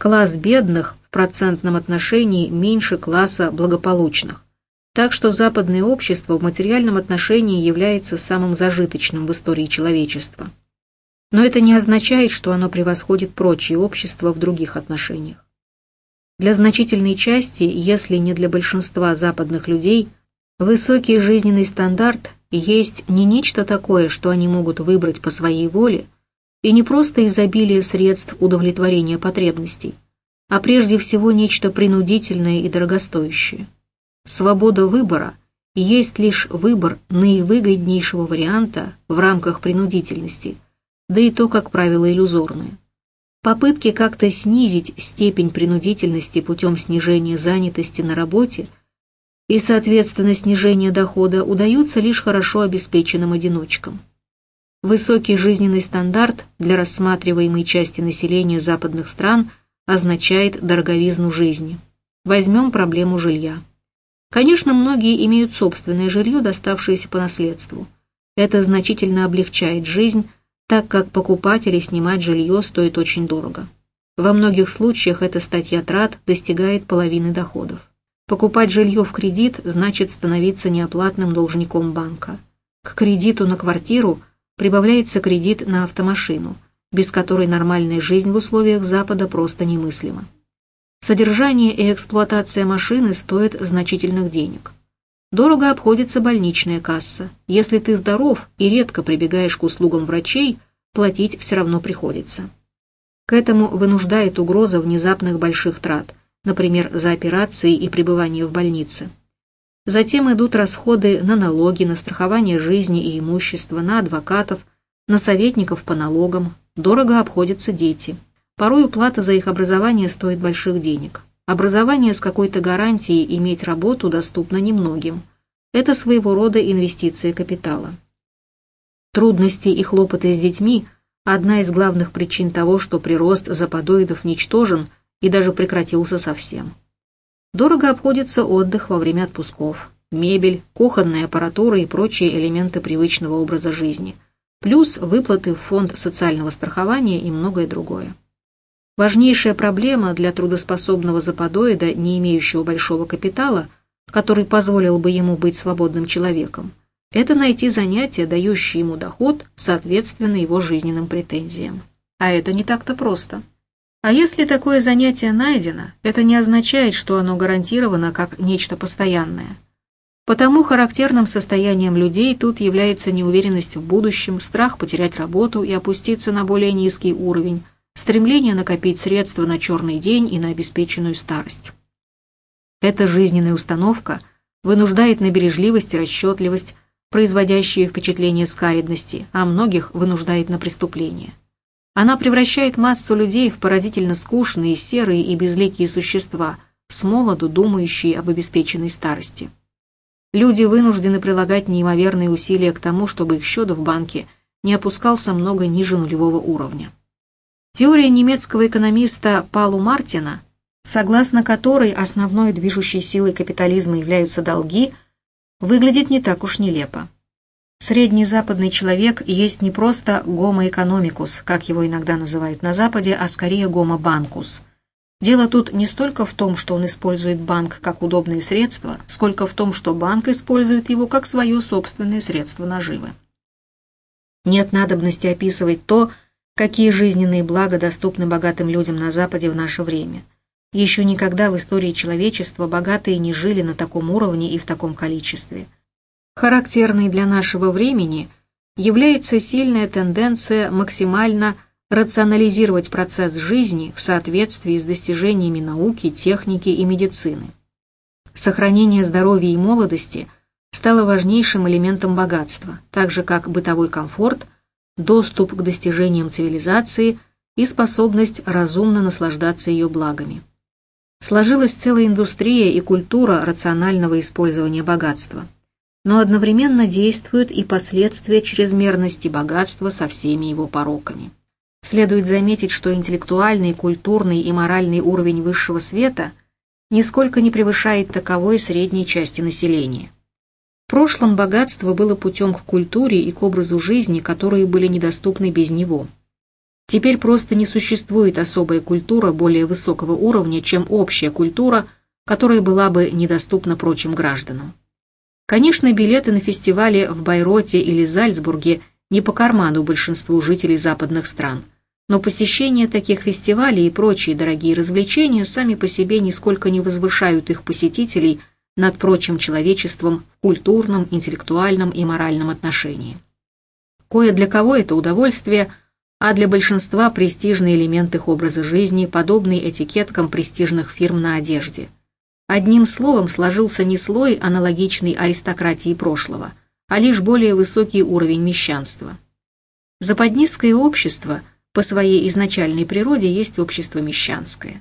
Класс бедных в процентном отношении меньше класса благополучных. Так что западное общество в материальном отношении является самым зажиточным в истории человечества. Но это не означает, что оно превосходит прочие общества в других отношениях. Для значительной части, если не для большинства западных людей, высокий жизненный стандарт есть не нечто такое, что они могут выбрать по своей воле, и не просто изобилие средств удовлетворения потребностей, а прежде всего нечто принудительное и дорогостоящее. Свобода выбора есть лишь выбор наивыгоднейшего варианта в рамках принудительности, да и то, как правило, иллюзорное. Попытки как-то снизить степень принудительности путем снижения занятости на работе – и, соответственно, снижение дохода удаются лишь хорошо обеспеченным одиночкам. Высокий жизненный стандарт для рассматриваемой части населения западных стран означает дороговизну жизни. Возьмем проблему жилья. Конечно, многие имеют собственное жилье, доставшееся по наследству. Это значительно облегчает жизнь, так как покупать или снимать жилье стоит очень дорого. Во многих случаях эта статья трат достигает половины доходов. Покупать жилье в кредит значит становиться неоплатным должником банка. К кредиту на квартиру прибавляется кредит на автомашину, без которой нормальная жизнь в условиях Запада просто немыслима. Содержание и эксплуатация машины стоят значительных денег. Дорого обходится больничная касса. Если ты здоров и редко прибегаешь к услугам врачей, платить все равно приходится. К этому вынуждает угроза внезапных больших трат – например, за операции и пребывание в больнице. Затем идут расходы на налоги, на страхование жизни и имущества, на адвокатов, на советников по налогам. Дорого обходятся дети. Порой уплата за их образование стоит больших денег. Образование с какой-то гарантией иметь работу доступно немногим. Это своего рода инвестиция капитала. Трудности и хлопоты с детьми – одна из главных причин того, что прирост западоидов ничтожен и даже прекратился совсем. Дорого обходится отдых во время отпусков, мебель, кухонная аппаратура и прочие элементы привычного образа жизни, плюс выплаты в фонд социального страхования и многое другое. Важнейшая проблема для трудоспособного западоида, не имеющего большого капитала, который позволил бы ему быть свободным человеком, это найти занятие, дающее ему доход, соответственно его жизненным претензиям. А это не так-то просто. А если такое занятие найдено, это не означает, что оно гарантировано как нечто постоянное. Потому характерным состоянием людей тут является неуверенность в будущем, страх потерять работу и опуститься на более низкий уровень, стремление накопить средства на черный день и на обеспеченную старость. Эта жизненная установка вынуждает на бережливость и расчетливость, производящие впечатление скаридности, а многих вынуждает на преступление. Она превращает массу людей в поразительно скучные, серые и безликие существа, с молоду думающие об обеспеченной старости. Люди вынуждены прилагать неимоверные усилия к тому, чтобы их счет в банке не опускался много ниже нулевого уровня. Теория немецкого экономиста Палу Мартина, согласно которой основной движущей силой капитализма являются долги, выглядит не так уж нелепо. Средний западный человек есть не просто гомо экономикус, как его иногда называют на Западе, а скорее гомо банкус. Дело тут не столько в том, что он использует банк как удобное средство, сколько в том, что банк использует его как свое собственное средство наживы. Нет надобности описывать то, какие жизненные блага доступны богатым людям на Западе в наше время. Еще никогда в истории человечества богатые не жили на таком уровне и в таком количестве – Характерной для нашего времени является сильная тенденция максимально рационализировать процесс жизни в соответствии с достижениями науки, техники и медицины. Сохранение здоровья и молодости стало важнейшим элементом богатства, так же как бытовой комфорт, доступ к достижениям цивилизации и способность разумно наслаждаться ее благами. Сложилась целая индустрия и культура рационального использования богатства – но одновременно действуют и последствия чрезмерности богатства со всеми его пороками. Следует заметить, что интеллектуальный, культурный и моральный уровень высшего света нисколько не превышает таковой средней части населения. В прошлом богатство было путем к культуре и к образу жизни, которые были недоступны без него. Теперь просто не существует особая культура более высокого уровня, чем общая культура, которая была бы недоступна прочим гражданам. Конечно, билеты на фестивали в Байроте или Зальцбурге не по карману большинству жителей западных стран, но посещение таких фестивалей и прочие дорогие развлечения сами по себе нисколько не возвышают их посетителей над прочим человечеством в культурном, интеллектуальном и моральном отношении. Кое для кого это удовольствие, а для большинства престижный элемент их образа жизни, подобный этикеткам престижных фирм на одежде – Одним словом сложился не слой аналогичной аристократии прошлого, а лишь более высокий уровень мещанства. Западнистское общество по своей изначальной природе есть общество мещанское.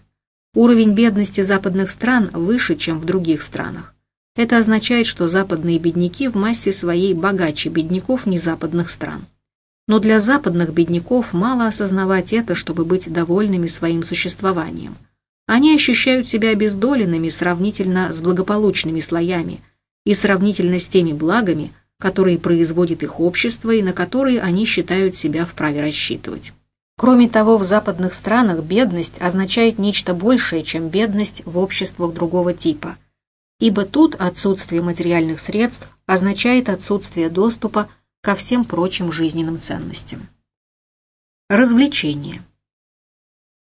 Уровень бедности западных стран выше, чем в других странах. Это означает, что западные бедняки в массе своей богаче бедняков незападных стран. Но для западных бедняков мало осознавать это, чтобы быть довольными своим существованием – они ощущают себя обездоленными сравнительно с благополучными слоями и сравнительно с теми благами, которые производит их общество и на которые они считают себя вправе рассчитывать. Кроме того, в западных странах бедность означает нечто большее, чем бедность в обществах другого типа, ибо тут отсутствие материальных средств означает отсутствие доступа ко всем прочим жизненным ценностям. Развлечения.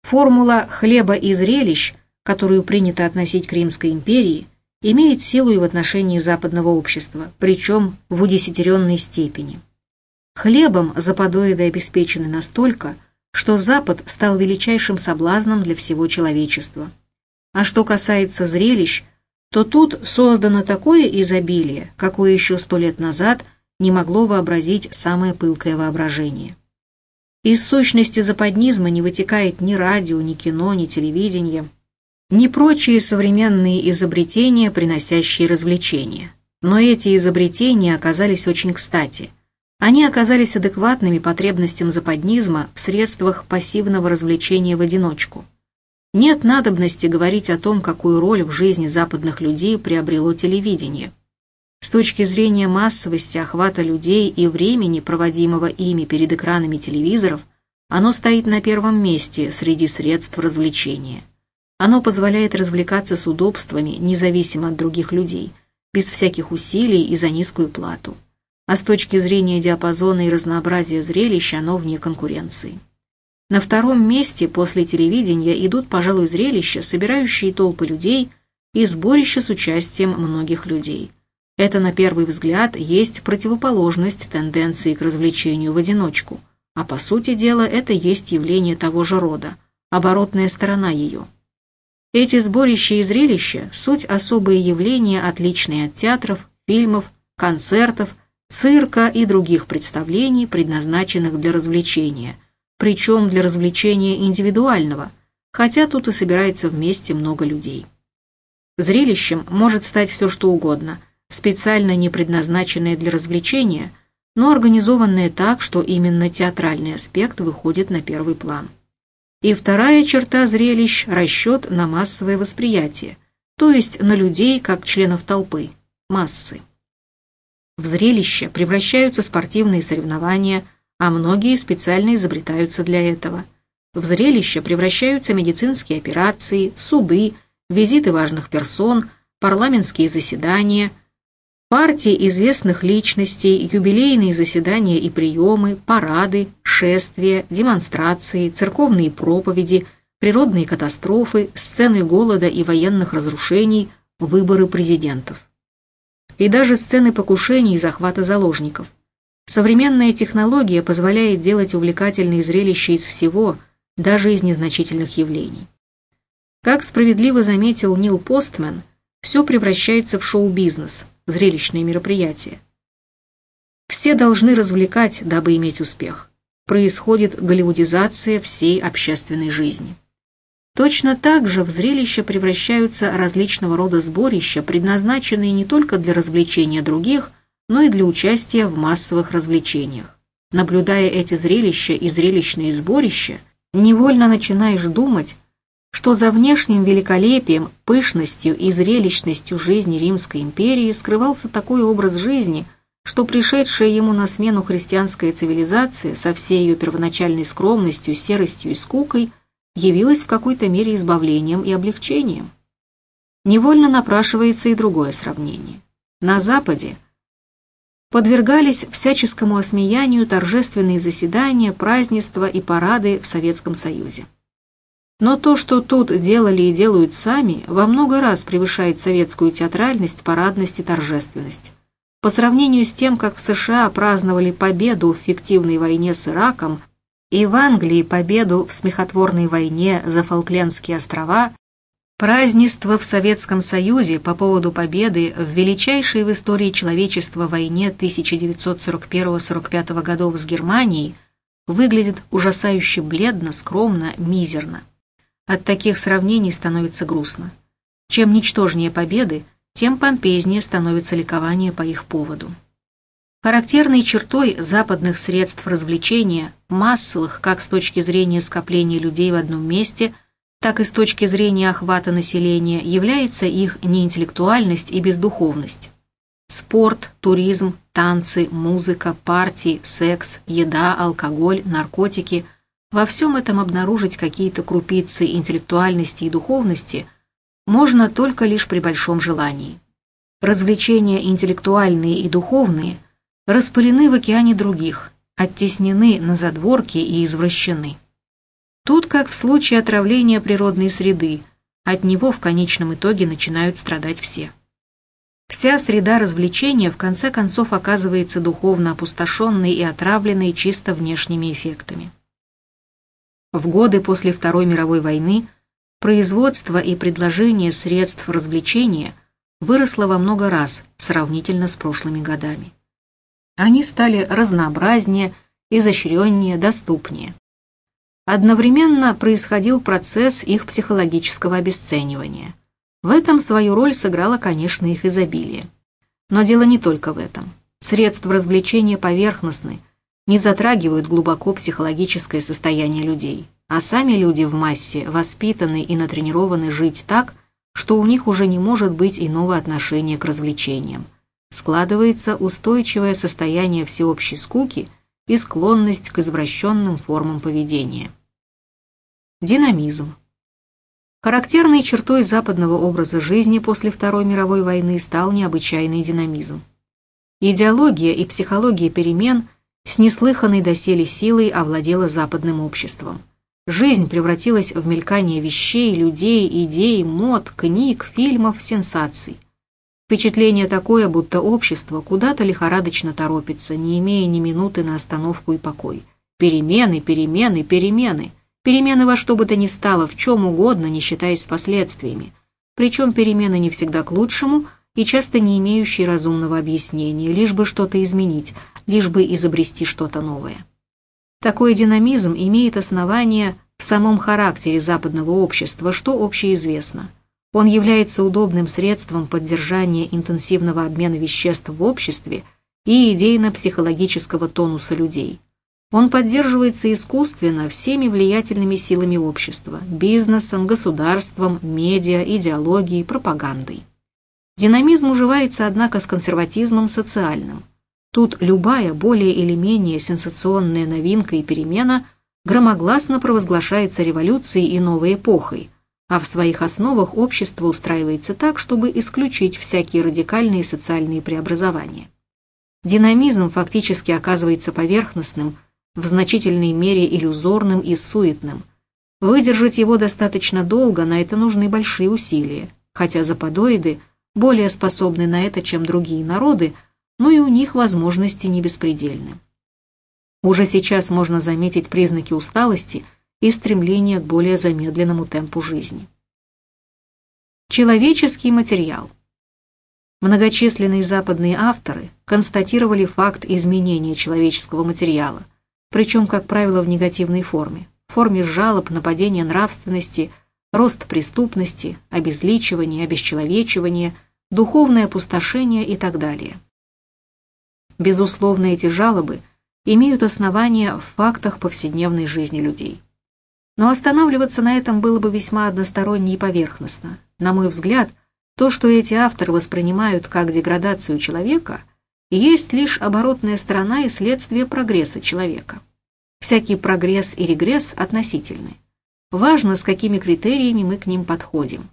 Формула «хлеба и зрелищ», которую принято относить к Римской империи, имеет силу и в отношении западного общества, причем в удесятеренной степени. Хлебом западоиды обеспечены настолько, что Запад стал величайшим соблазном для всего человечества. А что касается зрелищ, то тут создано такое изобилие, какое еще сто лет назад не могло вообразить самое пылкое воображение. Из сущности западнизма не вытекает ни радио, ни кино, ни телевидение, ни прочие современные изобретения, приносящие развлечения. Но эти изобретения оказались очень кстати. Они оказались адекватными потребностям западнизма в средствах пассивного развлечения в одиночку. Нет надобности говорить о том, какую роль в жизни западных людей приобрело телевидение. С точки зрения массовости охвата людей и времени, проводимого ими перед экранами телевизоров, оно стоит на первом месте среди средств развлечения. Оно позволяет развлекаться с удобствами, независимо от других людей, без всяких усилий и за низкую плату. А с точки зрения диапазона и разнообразия зрелища оно вне конкуренции. На втором месте после телевидения идут, пожалуй, зрелища, собирающие толпы людей и сборища с участием многих людей – это, на первый взгляд, есть противоположность тенденции к развлечению в одиночку, а по сути дела это есть явление того же рода, оборотная сторона ее. Эти сборища и зрелища – суть особые явления, отличные от театров, фильмов, концертов, цирка и других представлений, предназначенных для развлечения, причем для развлечения индивидуального, хотя тут и собирается вместе много людей. Зрелищем может стать все что угодно – специально не предназначенные для развлечения, но организованные так, что именно театральный аспект выходит на первый план. И вторая черта зрелищ – расчет на массовое восприятие, то есть на людей как членов толпы, массы. В зрелище превращаются спортивные соревнования, а многие специально изобретаются для этого. В зрелище превращаются медицинские операции, суды, визиты важных персон, парламентские заседания – Партии известных личностей, юбилейные заседания и приемы, парады, шествия, демонстрации, церковные проповеди, природные катастрофы, сцены голода и военных разрушений, выборы президентов. И даже сцены покушений и захвата заложников. Современная технология позволяет делать увлекательные зрелища из всего, даже из незначительных явлений. Как справедливо заметил Нил Постмен, все превращается в шоу-бизнес – зрелищные мероприятия. Все должны развлекать, дабы иметь успех. Происходит голливудизация всей общественной жизни. Точно так же в зрелище превращаются различного рода сборища, предназначенные не только для развлечения других, но и для участия в массовых развлечениях. Наблюдая эти зрелища и зрелищные сборища, невольно начинаешь думать, что за внешним великолепием, пышностью и зрелищностью жизни Римской империи скрывался такой образ жизни, что пришедшая ему на смену христианская цивилизация со всей ее первоначальной скромностью, серостью и скукой явилась в какой-то мере избавлением и облегчением. Невольно напрашивается и другое сравнение. На Западе подвергались всяческому осмеянию торжественные заседания, празднества и парады в Советском Союзе. Но то, что тут делали и делают сами, во много раз превышает советскую театральность, парадность и торжественность. По сравнению с тем, как в США праздновали победу в фиктивной войне с Ираком и в Англии победу в смехотворной войне за Фолклендские острова, празднество в Советском Союзе по поводу победы в величайшей в истории человечества войне 1941-45 годов с Германией выглядит ужасающе бледно, скромно, мизерно. От таких сравнений становится грустно. Чем ничтожнее победы, тем помпезнее становится ликование по их поводу. Характерной чертой западных средств развлечения, массовых как с точки зрения скопления людей в одном месте, так и с точки зрения охвата населения, является их неинтеллектуальность и бездуховность. Спорт, туризм, танцы, музыка, партии, секс, еда, алкоголь, наркотики – во всем этом обнаружить какие-то крупицы интеллектуальности и духовности можно только лишь при большом желании. Развлечения интеллектуальные и духовные распылены в океане других, оттеснены на задворки и извращены. Тут, как в случае отравления природной среды, от него в конечном итоге начинают страдать все. Вся среда развлечения в конце концов оказывается духовно опустошенной и отравленной чисто внешними эффектами. В годы после Второй мировой войны производство и предложение средств развлечения выросла во много раз сравнительно с прошлыми годами. Они стали разнообразнее, изощреннее, доступнее. Одновременно происходил процесс их психологического обесценивания. В этом свою роль сыграло, конечно, их изобилие. Но дело не только в этом. Средства развлечения поверхностны, не затрагивают глубоко психологическое состояние людей, а сами люди в массе воспитаны и натренированы жить так, что у них уже не может быть иного отношения к развлечениям. Складывается устойчивое состояние всеобщей скуки и склонность к извращенным формам поведения. Динамизм. Характерной чертой западного образа жизни после Второй мировой войны стал необычайный динамизм. Идеология и психология перемен с неслыханной доселе силой овладела западным обществом. Жизнь превратилась в мелькание вещей, людей, идей, мод, книг, фильмов, сенсаций. Впечатление такое, будто общество куда-то лихорадочно торопится, не имея ни минуты на остановку и покой. Перемены, перемены, перемены. Перемены во что бы то ни стало, в чем угодно, не считаясь с последствиями. Причем перемены не всегда к лучшему – и часто не имеющие разумного объяснения, лишь бы что-то изменить, лишь бы изобрести что-то новое. Такой динамизм имеет основание в самом характере западного общества, что общеизвестно. Он является удобным средством поддержания интенсивного обмена веществ в обществе и идейно-психологического тонуса людей. Он поддерживается искусственно всеми влиятельными силами общества – бизнесом, государством, медиа, идеологией, пропагандой. Динамизм уживается, однако, с консерватизмом социальным. Тут любая более или менее сенсационная новинка и перемена громогласно провозглашается революцией и новой эпохой, а в своих основах общество устраивается так, чтобы исключить всякие радикальные социальные преобразования. Динамизм фактически оказывается поверхностным, в значительной мере иллюзорным и суетным. Выдержать его достаточно долго, на это нужны большие усилия, хотя западоиды – более способны на это, чем другие народы, но и у них возможности не беспредельны. Уже сейчас можно заметить признаки усталости и стремления к более замедленному темпу жизни. Человеческий материал. Многочисленные западные авторы констатировали факт изменения человеческого материала, причем, как правило, в негативной форме, в форме жалоб, нападения нравственности, рост преступности, обезличивания, обесчеловечивания – духовное опустошение и так далее. Безусловно, эти жалобы имеют основания в фактах повседневной жизни людей. Но останавливаться на этом было бы весьма односторонне и поверхностно. На мой взгляд, то, что эти авторы воспринимают как деградацию человека, есть лишь оборотная сторона и следствие прогресса человека. Всякий прогресс и регресс относительны. Важно, с какими критериями мы к ним подходим.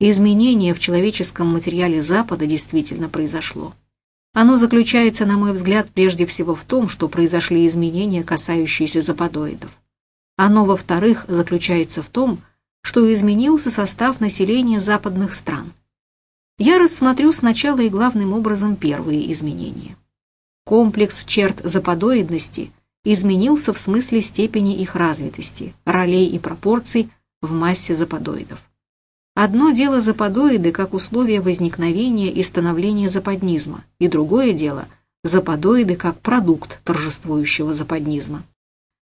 Изменение в человеческом материале Запада действительно произошло. Оно заключается, на мой взгляд, прежде всего в том, что произошли изменения, касающиеся западоидов. Оно, во-вторых, заключается в том, что изменился состав населения западных стран. Я рассмотрю сначала и главным образом первые изменения. Комплекс черт западоидности изменился в смысле степени их развитости, ролей и пропорций в массе западоидов. Одно дело западоиды как условие возникновения и становления западнизма, и другое дело западоиды как продукт торжествующего западнизма.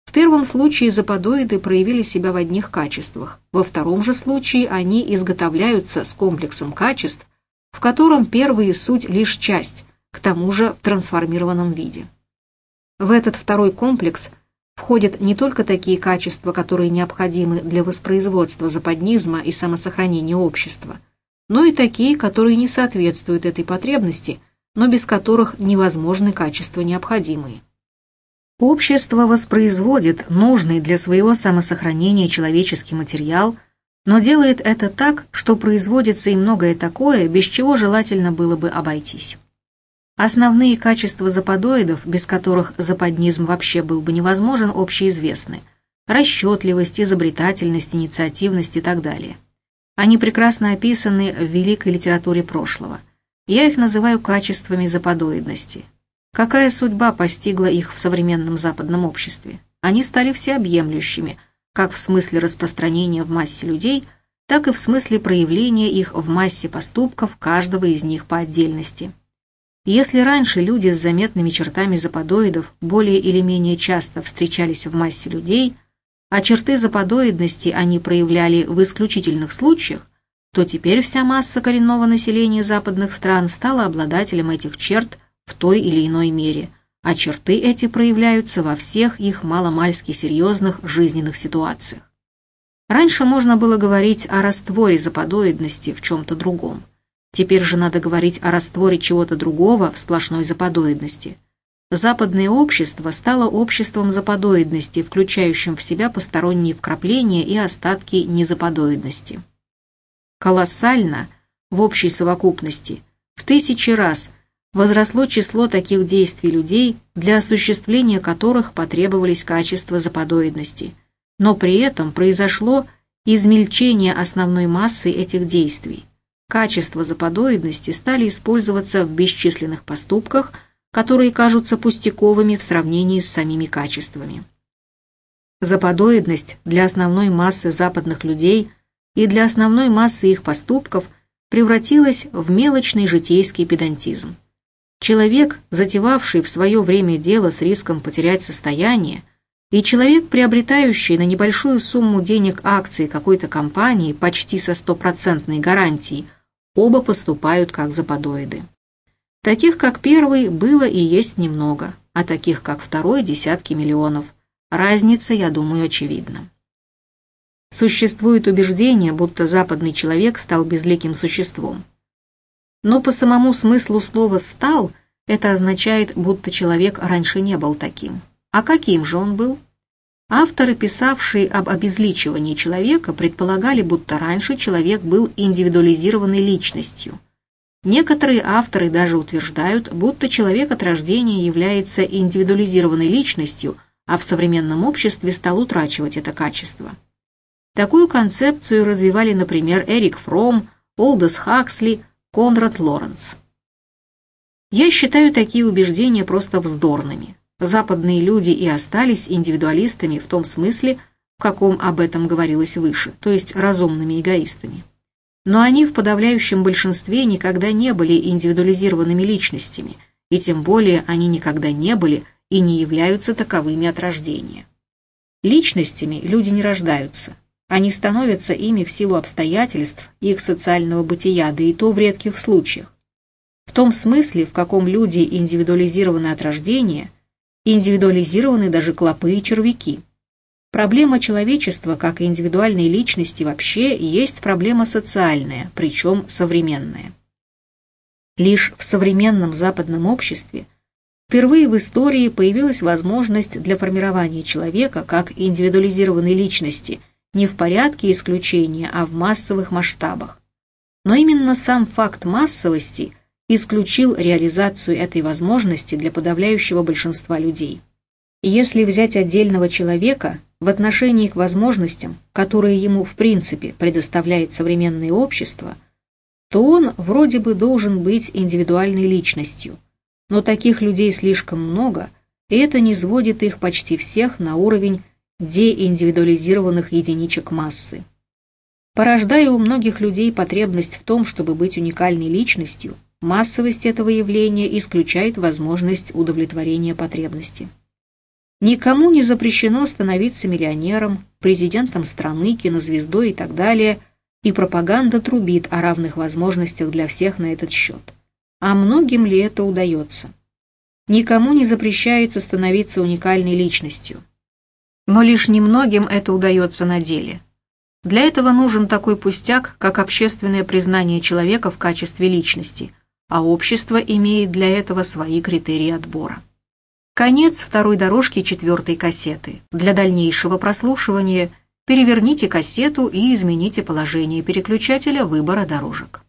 В первом случае западоиды проявили себя в одних качествах, во втором же случае они изготовляются с комплексом качеств, в котором первые суть лишь часть, к тому же в трансформированном виде. В этот второй комплекс входят не только такие качества, которые необходимы для воспроизводства западнизма и самосохранения общества, но и такие, которые не соответствуют этой потребности, но без которых невозможны качества необходимые. Общество воспроизводит нужный для своего самосохранения человеческий материал, но делает это так, что производится и многое такое, без чего желательно было бы обойтись. Основные качества западоидов, без которых западнизм вообще был бы невозможен, общеизвестны. Расчетливость, изобретательность, инициативность и так далее. Они прекрасно описаны в великой литературе прошлого. Я их называю качествами западоидности. Какая судьба постигла их в современном западном обществе? Они стали всеобъемлющими, как в смысле распространения в массе людей, так и в смысле проявления их в массе поступков каждого из них по отдельности. Если раньше люди с заметными чертами западоидов более или менее часто встречались в массе людей, а черты западоидности они проявляли в исключительных случаях, то теперь вся масса коренного населения западных стран стала обладателем этих черт в той или иной мере, а черты эти проявляются во всех их маломальски серьезных жизненных ситуациях. Раньше можно было говорить о растворе западоидности в чем-то другом. Теперь же надо говорить о растворе чего-то другого в сплошной западоидности. Западное общество стало обществом западоидности, включающим в себя посторонние вкрапления и остатки незападоидности колоссально в общей совокупности, в тысячи раз возросло число таких действий людей, для осуществления которых потребовались качества западоидности, но при этом произошло измельчение основной массы этих действий. Качества западоидности стали использоваться в бесчисленных поступках, которые кажутся пустяковыми в сравнении с самими качествами. Западоидность для основной массы западных людей – и для основной массы их поступков превратилась в мелочный житейский педантизм. Человек, затевавший в свое время дело с риском потерять состояние, и человек, приобретающий на небольшую сумму денег акции какой-то компании почти со стопроцентной гарантией, оба поступают как западоиды. Таких, как первый, было и есть немного, а таких, как второй, десятки миллионов. Разница, я думаю, очевидна. Существует убеждение, будто западный человек стал безликим существом. Но по самому смыслу слова «стал» это означает, будто человек раньше не был таким. А каким же он был? Авторы, писавшие об обезличивании человека, предполагали, будто раньше человек был индивидуализированной личностью. Некоторые авторы даже утверждают, будто человек от рождения является индивидуализированной личностью, а в современном обществе стал утрачивать это качество. Такую концепцию развивали, например, Эрик Фром, Олдос Хаксли, Конрад Лоренц. Я считаю такие убеждения просто вздорными. Западные люди и остались индивидуалистами в том смысле, в каком об этом говорилось выше, то есть разумными эгоистами. Но они в подавляющем большинстве никогда не были индивидуализированными личностями, и тем более они никогда не были и не являются таковыми от рождения. Личностями люди не рождаются, они становятся ими в силу обстоятельств их социального бытия, да и то в редких случаях. В том смысле, в каком люди индивидуализированы от рождения, индивидуализированы даже клопы и червяки. Проблема человечества как индивидуальной личности вообще есть проблема социальная, причем современная. Лишь в современном западном обществе впервые в истории появилась возможность для формирования человека как индивидуализированной личности – не в порядке исключения, а в массовых масштабах. Но именно сам факт массовости исключил реализацию этой возможности для подавляющего большинства людей. Если взять отдельного человека в отношении к возможностям, которые ему в принципе предоставляет современное общество, то он вроде бы должен быть индивидуальной личностью. Но таких людей слишком много, и это не сводит их почти всех на уровень деиндивидуализированных единичек массы. Порождая у многих людей потребность в том, чтобы быть уникальной личностью, массовость этого явления исключает возможность удовлетворения потребности. Никому не запрещено становиться миллионером, президентом страны, кинозвездой и так далее, и пропаганда трубит о равных возможностях для всех на этот счет. А многим ли это удается? Никому не запрещается становиться уникальной личностью но лишь немногим это удается на деле. Для этого нужен такой пустяк, как общественное признание человека в качестве личности, а общество имеет для этого свои критерии отбора. Конец второй дорожки четвертой кассеты. Для дальнейшего прослушивания переверните кассету и измените положение переключателя выбора дорожек.